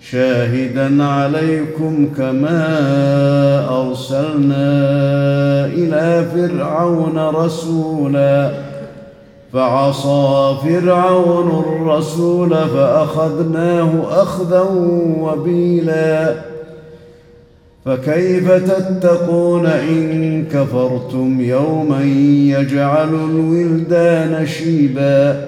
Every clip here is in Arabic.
شاهدا عليكم كما أرسلنا إلى فرعون رسولا. فعصى فرعون الرسول فأخذناه اخذا وبيلا. فكيف تتقون إن كفرتم يوما يجعل الولدان شيبا؟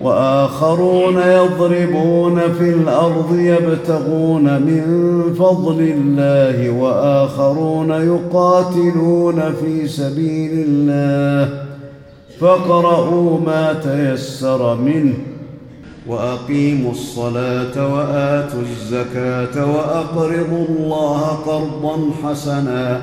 وآخرون يضربون في الأرض يبتغون من فضل الله وآخرون يقاتلون في سبيل الله فاقرؤوا ما تيسر منه وأقيموا الصلاة وآتوا الزكاة وأقرضوا الله قرضا حسنا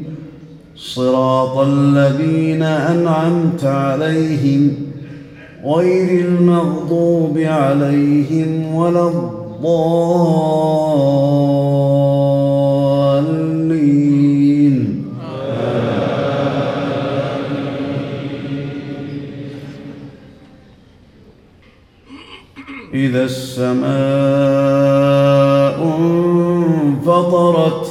صراط الذين أنعمت عليهم غير المغضوب عليهم ولا الضالين. إذا السماء انفطرت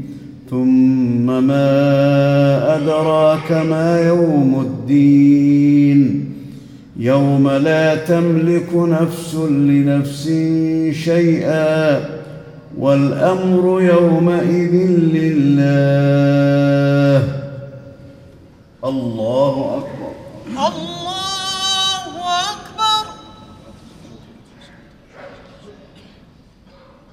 ثم ما أدراك ما يوم الدين؟ يوم لا تملك نفس لنفس شيئا والأمر يومئذ لله. الله أكبر. الله